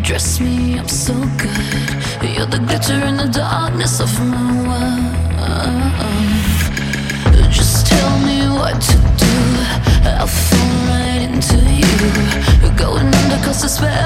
dress me up so good. You're the glitter in the darkness of my world. Just tell me what to do. I'll fall right into you. Going under cause it's better.